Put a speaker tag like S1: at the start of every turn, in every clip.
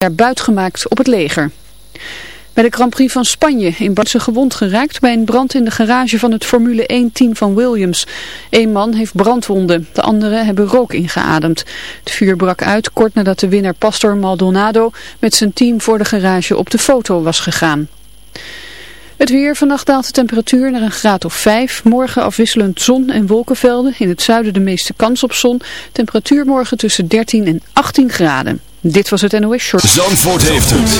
S1: jaar buitgemaakt op het leger. Bij de Grand Prix van Spanje in Bartse gewond geraakt bij een brand in de garage van het Formule 1-team van Williams. Eén man heeft brandwonden, de anderen hebben rook ingeademd. Het vuur brak uit kort nadat de winnaar Pastor Maldonado met zijn team voor de garage op de foto was gegaan. Het weer, vannacht daalt de temperatuur naar een graad of 5. Morgen afwisselend zon en wolkenvelden. In het zuiden de meeste kans op zon. Temperatuur morgen tussen 13 en 18 graden. Dit was het NOS Short.
S2: Zandvoort heeft het.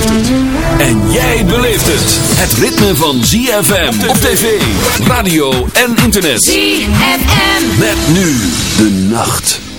S2: En jij beleeft het. Het ritme van ZFM op tv, radio en internet.
S3: ZFM.
S2: Met nu de nacht.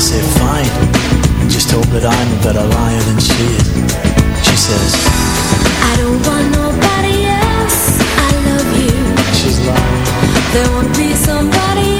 S4: I said, fine. Just hope that I'm a better liar than she is. She says, I don't want nobody else. I love you. She's lying. There won't be somebody else.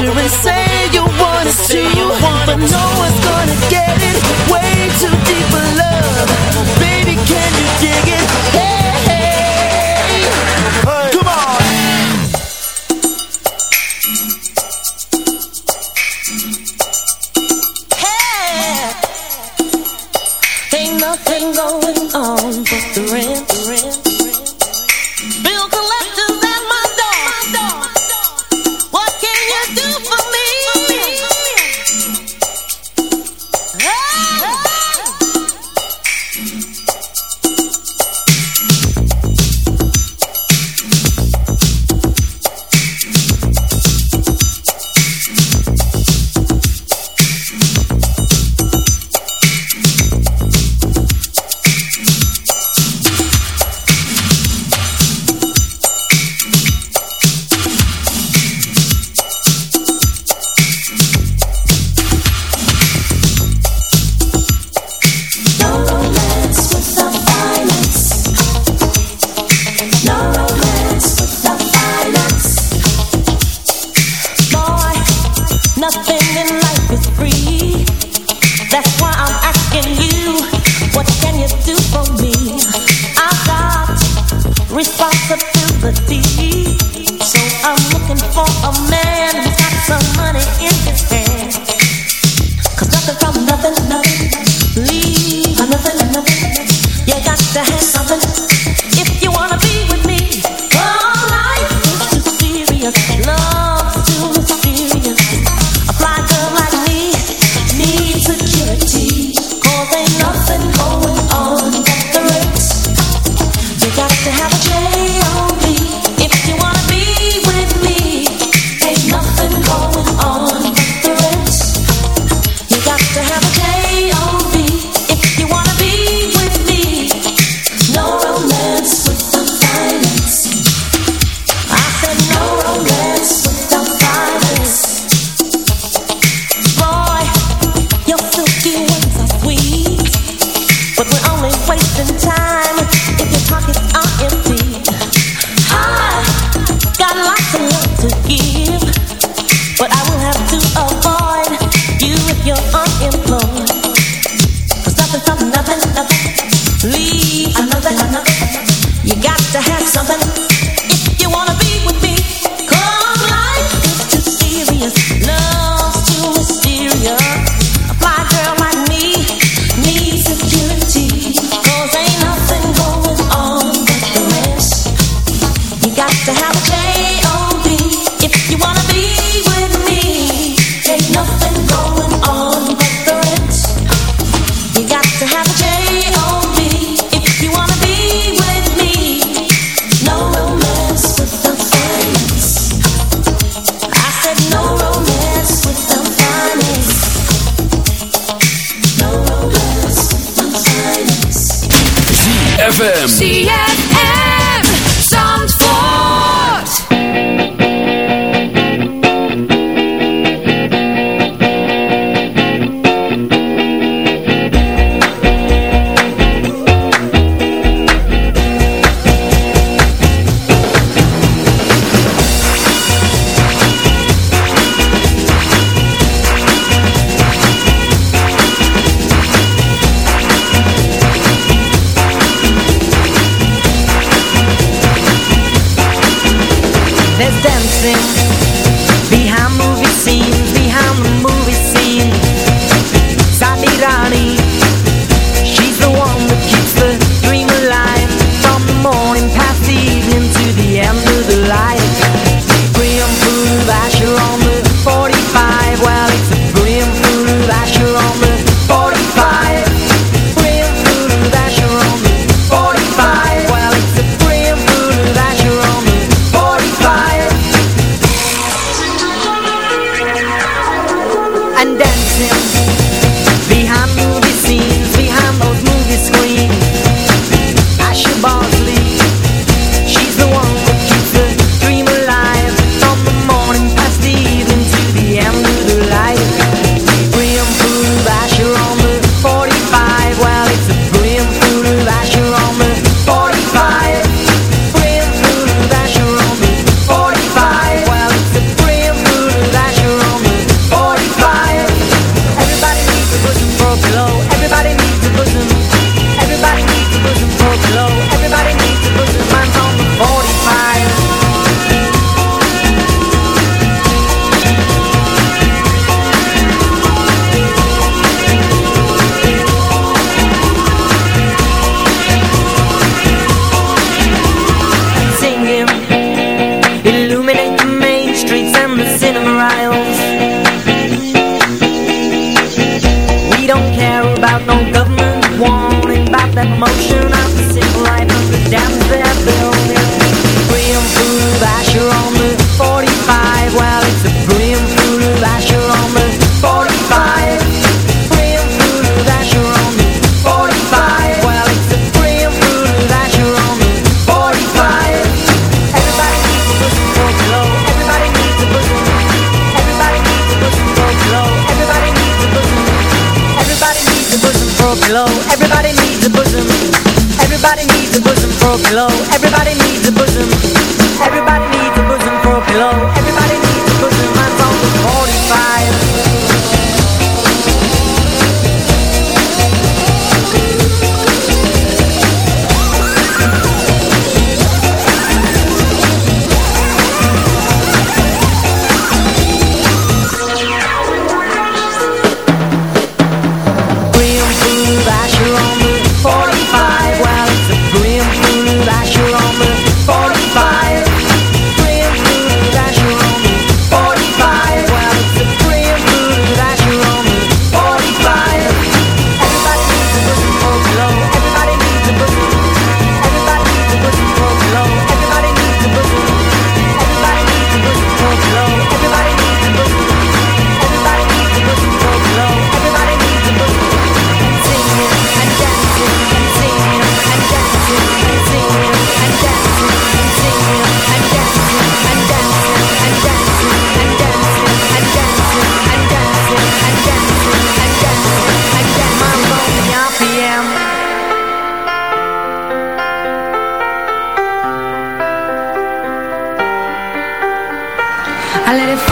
S4: and say you wanna see you, but no one's gonna I let
S5: it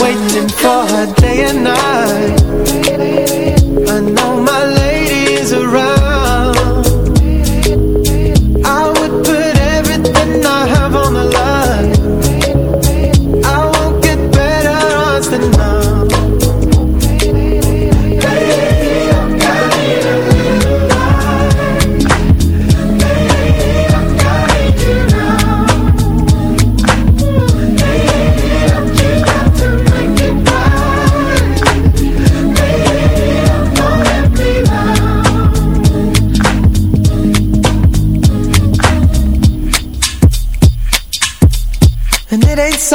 S6: waiting for
S7: her day and
S8: night. I know my.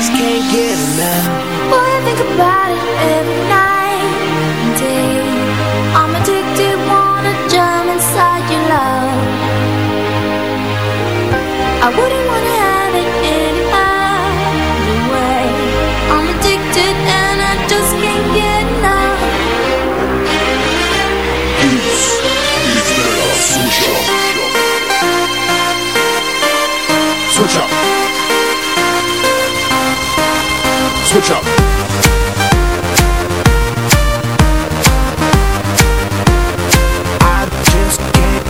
S9: Just can't get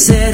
S3: said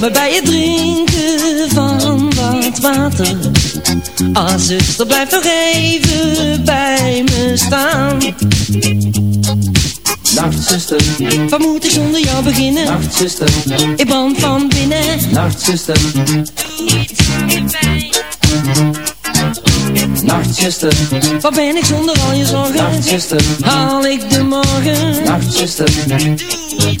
S5: me bij het drinken van wat water. Ah zuster blijf nog even bij me staan.
S10: Nacht zuster,
S5: Wat moet ik zonder jou beginnen?
S10: nacht zuster,
S5: Ik brand van binnen.
S10: Nacht zuster, nacht zuster,
S5: Wat ben ik zonder al je zorgen?
S10: nacht zuster,
S5: Haal ik de morgen?
S10: nacht zuster,
S5: Ik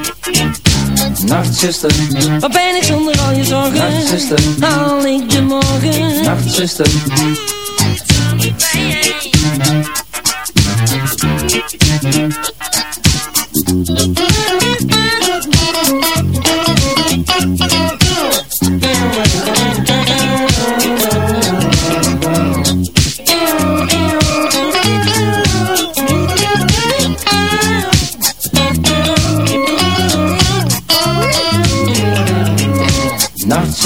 S10: zuster,
S5: Wat ben ik zonder al je zorgen?
S10: nacht zuster,
S5: Haal ik de morgen?
S10: nacht zuster,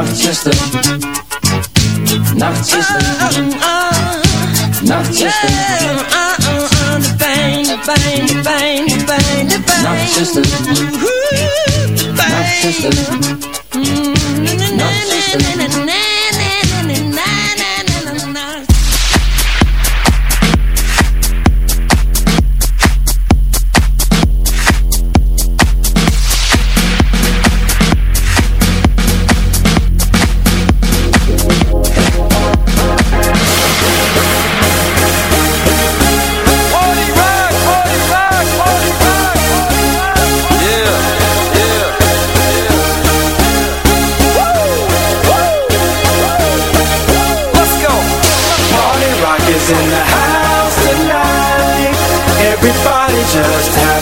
S11: Nachtzuster. Nachtzuster. Oh,
S5: oh, Nachtzuster. system. the de pijn, de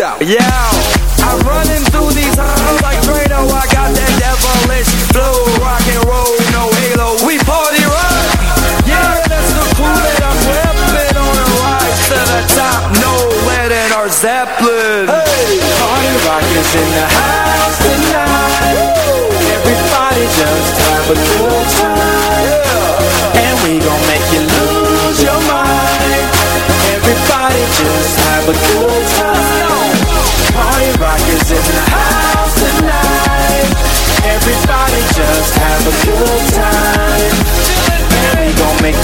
S12: out.
S6: Yeah.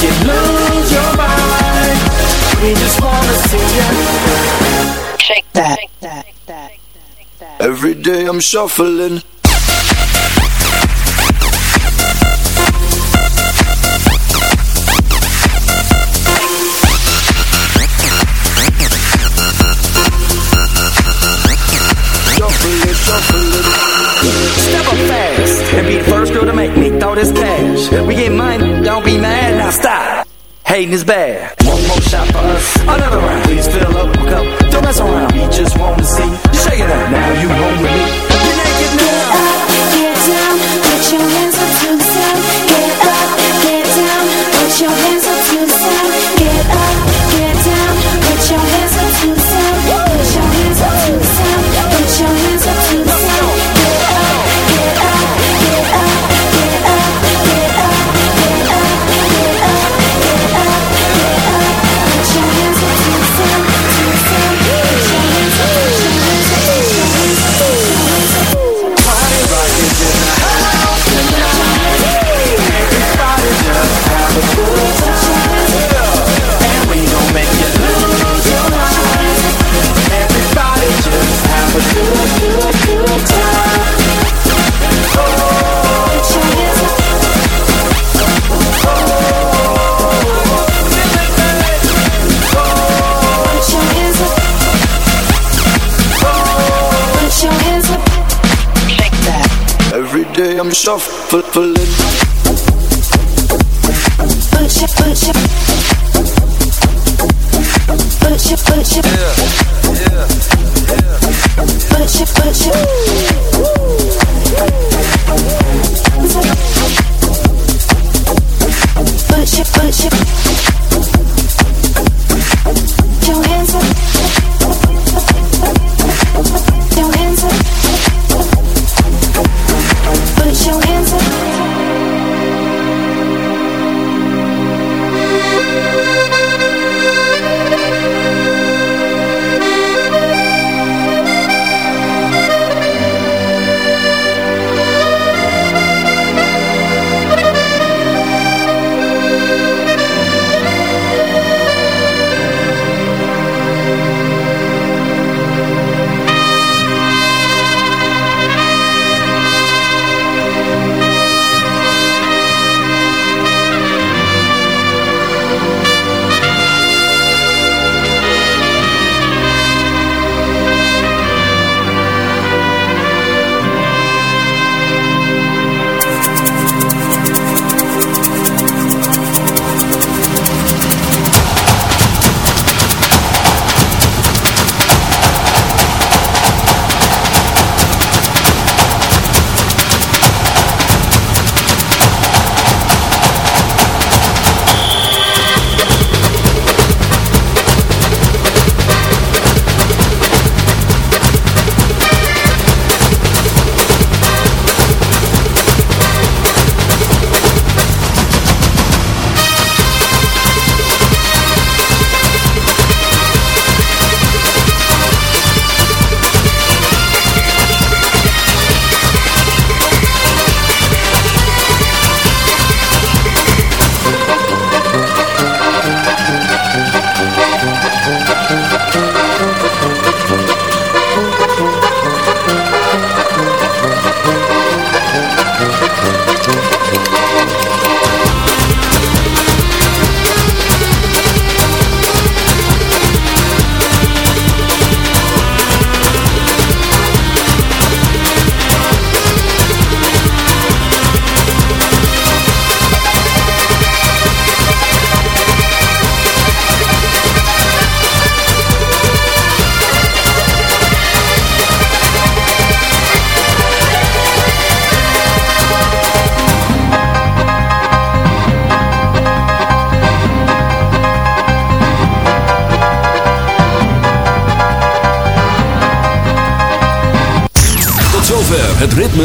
S6: you lose your mind. We just wanna see
S5: shake that.
S6: Every day I'm shuffling
S8: bad. foot for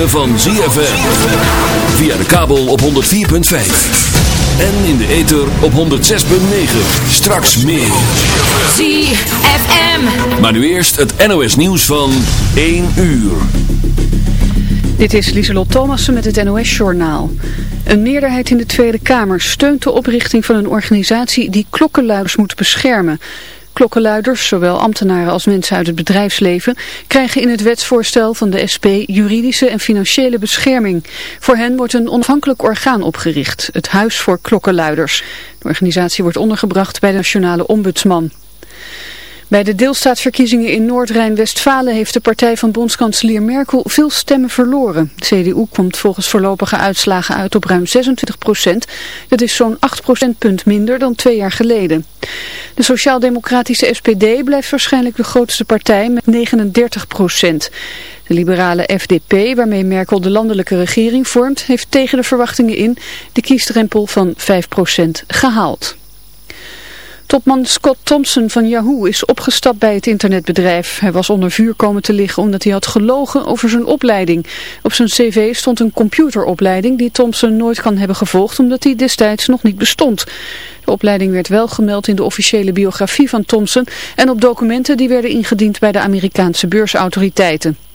S5: van ZFM. Via de kabel op 104.5. En in de ether op 106.9. Straks meer.
S13: ZFM.
S5: Maar nu eerst het NOS nieuws van 1 uur.
S1: Dit is Lieselot Thomassen met het NOS-journaal. Een meerderheid in de Tweede Kamer steunt de oprichting van een organisatie die klokkenluiders moet beschermen. Klokkenluiders, zowel ambtenaren als mensen uit het bedrijfsleven, krijgen in het wetsvoorstel van de SP juridische en financiële bescherming. Voor hen wordt een onafhankelijk orgaan opgericht, het Huis voor Klokkenluiders. De organisatie wordt ondergebracht bij de Nationale Ombudsman. Bij de deelstaatsverkiezingen in Noord-Rijn-Westfalen heeft de partij van bondskanselier Merkel veel stemmen verloren. De CDU komt volgens voorlopige uitslagen uit op ruim 26 procent. Dat is zo'n 8 procentpunt minder dan twee jaar geleden. De sociaal-democratische SPD blijft waarschijnlijk de grootste partij met 39 procent. De liberale FDP, waarmee Merkel de landelijke regering vormt, heeft tegen de verwachtingen in de kiesdrempel van 5 procent gehaald. Topman Scott Thompson van Yahoo is opgestapt bij het internetbedrijf. Hij was onder vuur komen te liggen omdat hij had gelogen over zijn opleiding. Op zijn cv stond een computeropleiding die Thompson nooit kan hebben gevolgd omdat die destijds nog niet bestond. De opleiding werd wel gemeld in de officiële biografie van Thompson en op documenten die werden ingediend bij de Amerikaanse beursautoriteiten.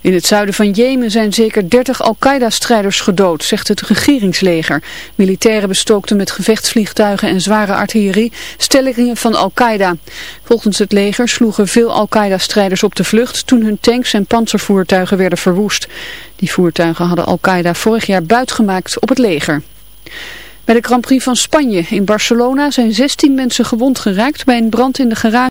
S1: In het zuiden van Jemen zijn zeker 30 Al-Qaeda-strijders gedood, zegt het regeringsleger. Militairen bestookten met gevechtsvliegtuigen en zware artillerie stellingen van Al-Qaeda. Volgens het leger sloegen veel Al-Qaeda-strijders op de vlucht toen hun tanks en panzervoertuigen werden verwoest. Die voertuigen hadden Al-Qaeda vorig jaar buitgemaakt op het leger. Bij de Grand Prix van Spanje in Barcelona zijn 16 mensen gewond geraakt bij een brand in de garage.